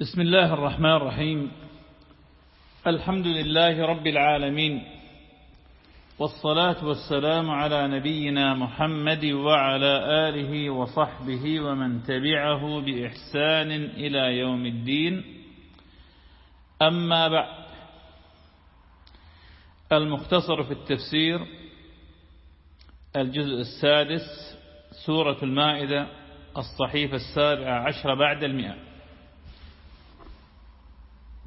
بسم الله الرحمن الرحيم. الحمد لله رب العالمين. والصلاة والسلام على نبينا محمد وعلى آله وصحبه ومن تبعه بإحسان إلى يوم الدين. أما بعد. المختصر في التفسير الجزء السادس سورة المائدة الصحيفة السابعة عشر بعد المئة.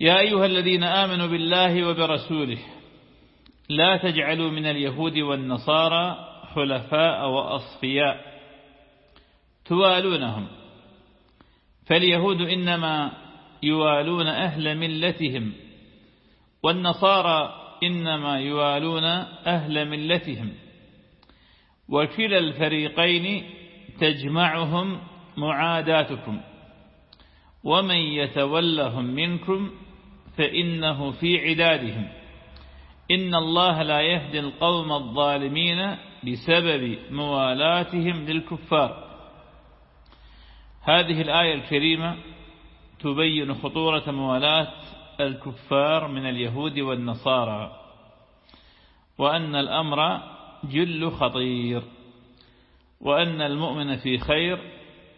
يا أيها الذين آمنوا بالله وبرسوله لا تجعلوا من اليهود والنصارى حلفاء وأصفياء توالونهم. فاليهود إنما يوالون أهل ملتهم والنصارى إنما يوالون أهل ملتهم. وكلا الفريقين تجمعهم معاداتكم ومن يتولهم منكم فإنه في عدادهم. إن الله لا يهدي القوم الظالمين بسبب موالاتهم للكفار. هذه الآية الكريمة تبين خطورة موالاة الكفار من اليهود والنصارى وأن الأمر جل خطير وأن المؤمن في خير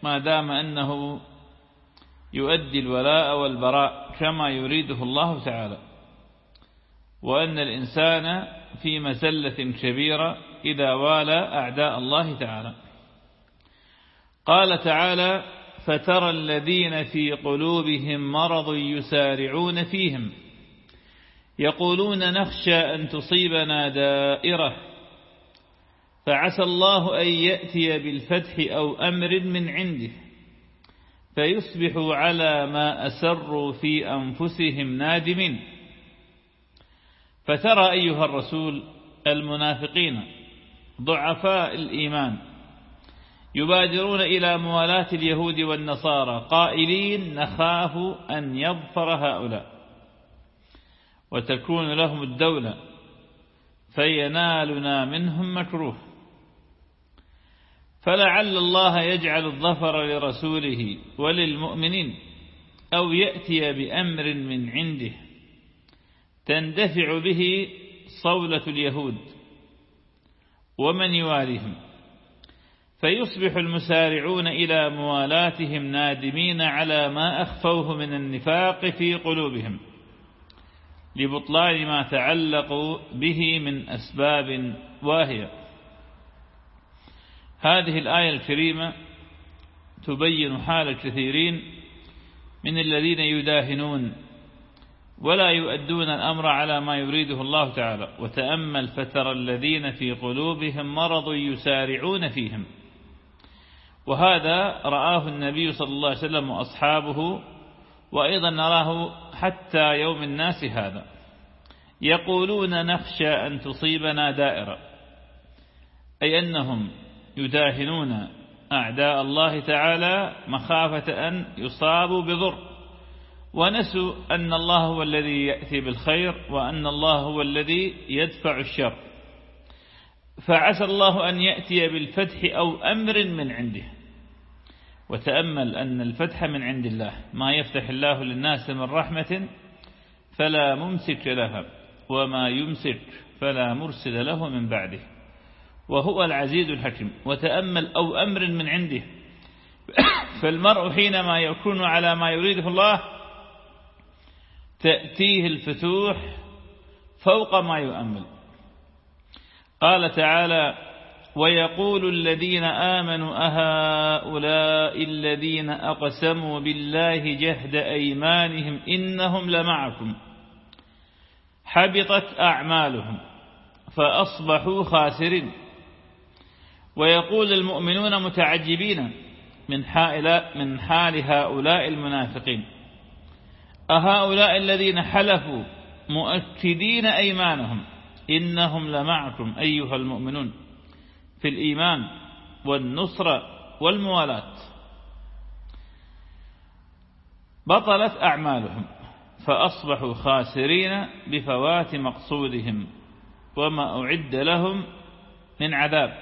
ما دام أنه يؤدي الولاء والبراء كما يريده الله تعالى. وأن الإنسان في مسلة كبيرة إذا والى أعداء الله تعالى. قال تعالى فترى الذين في قلوبهم مرض يسارعون فيهم. يقولون نخشى أن تصيبنا دائرة. فعسى الله أن يأتي بالفتح أو أمر من عنده. فيصبحوا على ما أسروا في أنفسهم نادمين. فترى أيها الرسول المنافقين ضعفاء الإيمان يبادرون إلى موالاة اليهود والنصارى قائلين نخاف أن يظفر هؤلاء وتكون لهم الدولة فينالنا منهم مكروه. فلعل الله يجعل الظفر لرسوله وللمؤمنين أو يأتي بأمر من عنده تندفع به صولة اليهود ومن يواليهم فيصبح المسارعون إلى موالاتهم نادمين على ما أخفوه من النفاق في قلوبهم لبطلان ما تعلقوا به من أسباب واهية. هذه الآية الكريمة تبين حال الكثيرين من الذين يداهنون ولا يؤدون الأمر على ما يريده الله تعالى. وتأمل فترى الذين في قلوبهم مرض يسارعون فيهم. وهذا رآه النبي صلى الله عليه وسلم وأصحابه وأيضا نراه حتى يوم الناس هذا. يقولون نخشى أن تصيبنا دائرة أي أنهم يداهنون أعداء الله تعالى مخافة أن يصابوا بضر. ونسوا أن الله هو الذي يأتي بالخير وأن الله هو الذي يدفع الشر. فعسى الله أن يأتي بالفتح أو أمر من عنده. وتأمل أن الفتح من عند الله. ما يفتح الله للناس من رحمة فلا ممسك لها وما يمسك فلا مرسل له من بعده. وهو العزيز الحكيم وتأمل أو أمر من عنده. فالمرء حينما يكون على ما يريده الله تأتيه الفتوح فوق ما يؤمل. قال تعالى ويقول الذين آمنوا أهؤلاء الذين أقسموا بالله جهد أيمانهم إنهم لمعكم. حبطت أعمالهم فأصبحوا خاسرين. ويقول المؤمنون متعجبين من حال, من حال هؤلاء المنافقين. أهؤلاء الذين حلفوا مؤكدين أيمانهم إنهم لمعكم أيها المؤمنون في الإيمان والنصرة والموالاة. بطلت أعمالهم فأصبحوا خاسرين بفوات مقصودهم وما أعد لهم من عذاب.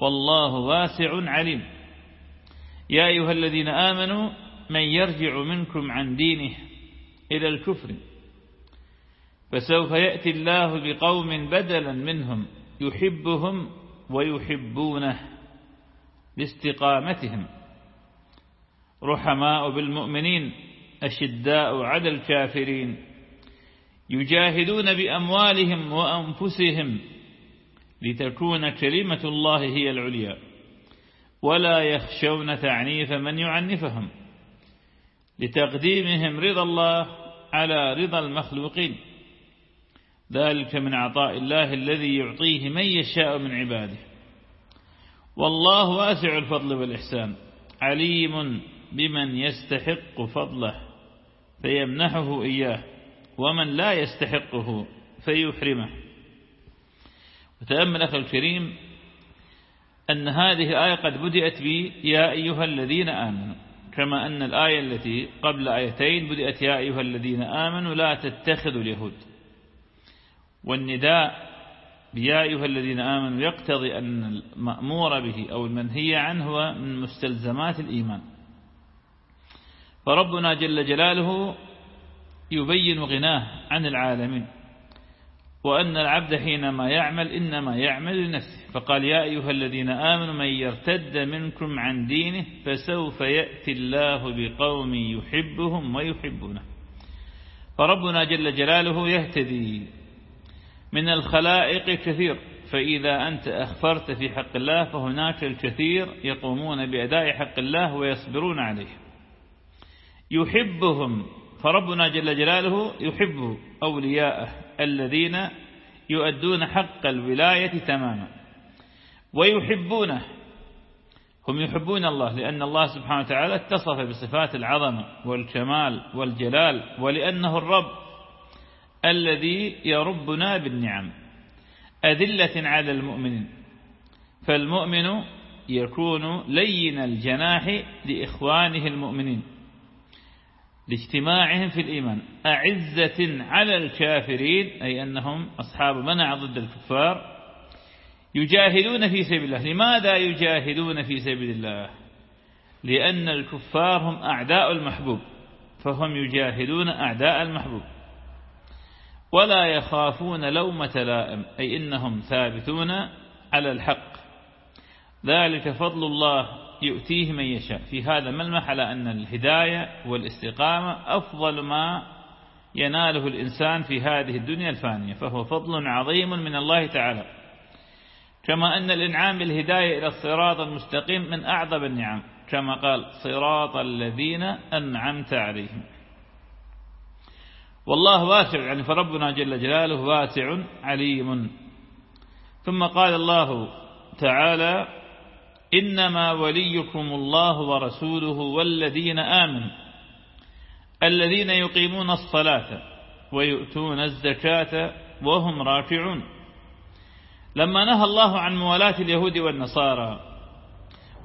والله واسع عليم. يا أيها الذين آمنوا من يرجع منكم عن دينه إلى الكفر فسوف يأتي الله بقوم بدلا منهم يحبهم ويحبونه لاستقامتهم. رحماء بالمؤمنين أشداء على الكافرين. يجاهدون بأموالهم وأنفسهم لتكون كلمة الله هي العليا ولا يخشون تعنيف من يعنفهم لتقديمهم رضا الله على رضا المخلوقين. ذلك من عطاء الله الذي يعطيه من يشاء من عباده. والله واسع الفضل والإحسان عليم بمن يستحق فضله فيمنحه إياه ومن لا يستحقه فيحرمه. وتأمل أخي الكريم أن هذه الآية قد بدأت بي يا أيها الذين آمنوا كما أن الآية التي قبل آيتين بدأت يا أيها الذين آمنوا لا تتخذوا اليهود. والنداء بيا أيها الذين آمنوا يقتضي أن المأمور به أو المنهي عنه هو من مستلزمات الإيمان. فربنا جل جلاله يبين غناه عن العالمين. وأن العبد حينما يعمل إنما يعمل لنفسه. فقال يا أيها الذين آمنوا من يرتد منكم عن دينه فسوف يأتي الله بقوم يحبهم ويحبونه. فربنا جل جلاله يهتدي من الخلائق كثير فإذا أنت أخفرت في حق الله فهناك الكثير يقومون بأداء حق الله ويصبرون عليه. يحبهم فربنا جل جلاله يحب أولياءه. الذين يؤدون حق الولاية تماما. ويحبونه. هم يحبون الله لأن الله سبحانه وتعالى اتصف بصفات العظمة والكمال والجلال ولأنه الرب الذي يربنا بالنعم. أذلة على المؤمنين. فالمؤمن يكون لين الجناح لإخوانه المؤمنين. لاجتماعهم في الإيمان. أعزة على الكافرين أي أنهم أصحاب منع ضد الكفار يجاهدون في سبيل الله. لماذا يجاهدون في سبيل الله؟ لأن الكفار هم أعداء المحبوب فهم يجاهدون أعداء المحبوب. ولا يخافون لومة لائم أي إنهم ثابتون على الحق. ذلك فضل الله يؤتيه من يشاء. في هذا ملمح على أن الهداية والاستقامة أفضل ما يناله الإنسان في هذه الدنيا الفانية فهو فضل عظيم من الله تعالى. كما أن الإنعام بالهداية إلى الصراط المستقيم من أعظم النعم كما قال صراط الذين أنعمت عليهم والله واسع يعني فربنا جل جلاله واسع عليم. ثم قال الله تعالى إنما وليكم الله ورسوله والذين آمنوا الذين يقيمون الصلاة ويؤتون الزكاة وهم راكعون. لما نهى الله عن موالاة اليهود والنصارى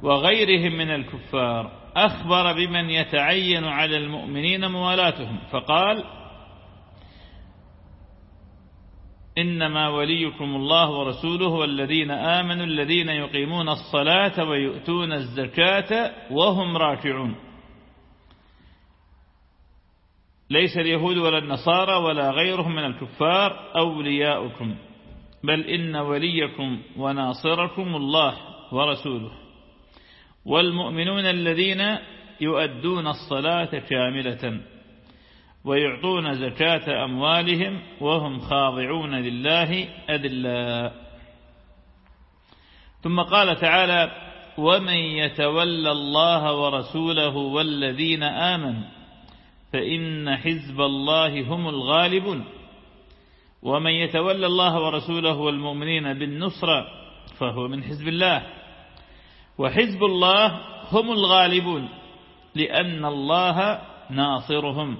وغيرهم من الكفار أخبر بمن يتعين على المؤمنين موالاتهم فقال إنما وليكم الله ورسوله والذين آمنوا الذين يقيمون الصلاة ويؤتون الزكاة وهم راكعون. ليس اليهود ولا النصارى ولا غيرهم من الكفار أولياؤكم بل إن وليكم وناصركم الله ورسوله. والمؤمنون الذين يؤدون الصلاة كاملة. ويعطون زكاة أموالهم وهم خاضعون لله أذلاء ثم قال تعالى ومن يتولى الله ورسوله والذين آمنوا فإن حزب الله هم الغالبون. ومن يتولى الله ورسوله والمؤمنين بالنصرة فهو من حزب الله. وحزب الله هم الغالبون لأن الله ناصرهم.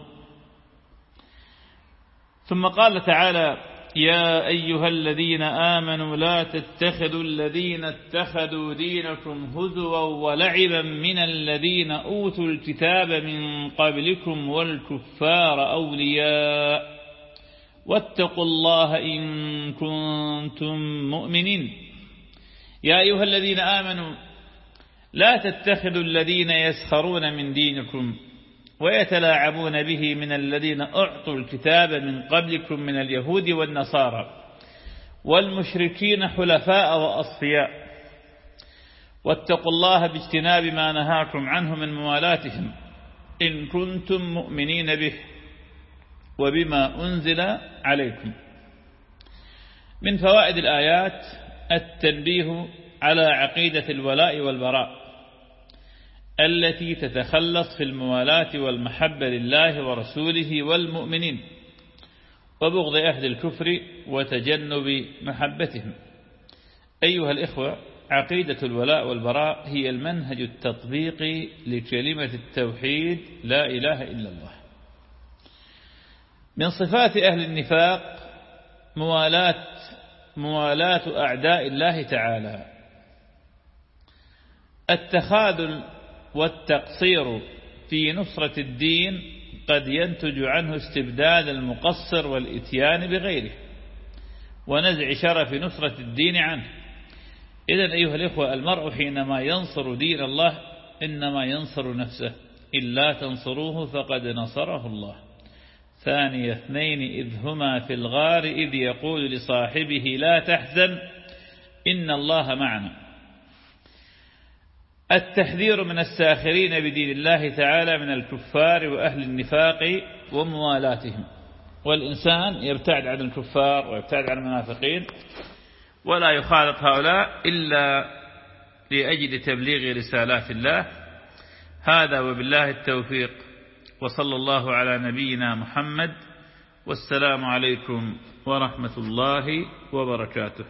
ثم قال تعالى يا أيها الذين آمنوا لا تتخذوا الذين اتخذوا دينكم هزوا ولعبا من الذين أوتوا الكتاب من قبلكم والكفار أولياء. واتقوا الله إن كنتم مؤمنين. يا أيها الذين آمنوا لا تتخذوا الذين يسخرون من دينكم ويتلاعبون به من الذين أعطوا الكتاب من قبلكم من اليهود والنصارى والمشركين حلفاء وأصفياء. واتقوا الله باجتناب ما نهاكم عنه من موالاتهم إن كنتم مؤمنين به وبما أنزل عليكم. من فوائد الآيات التنبيه على عقيدة الولاء والبراء. التي تتخلص في الموالاة والمحبة لله ورسوله والمؤمنين وبغض أهل الكفر وتجنب محبتهم. أيها الإخوة عقيدة الولاء والبراء هي المنهج التطبيقي لكلمة التوحيد لا إله إلا الله. من صفات أهل النفاق موالاة موالاة أعداء الله تعالى. التخاذل والتقصير في نصرة الدين قد ينتج عنه استبداد المقصر والإتيان بغيره ونزع شرف نصرة الدين عنه. إذا أيها الإخوة المرء حينما ينصر دين الله إنما ينصر نفسه إلا تنصروه فقد نصره الله. ثاني اثنين إذ هما في الغار إذ يقول لصاحبه لا تحزن إن الله معنا. التحذير من الساخرين بدين الله تعالى من الكفار وأهل النفاق وموالاتهم. والإنسان يبتعد عن الكفار ويبتعد عن المنافقين ولا يخالط هؤلاء إلا لأجل تبليغ رسالات الله. هذا وبالله التوفيق. وصلى الله على نبينا محمد. والسلام عليكم ورحمة الله وبركاته.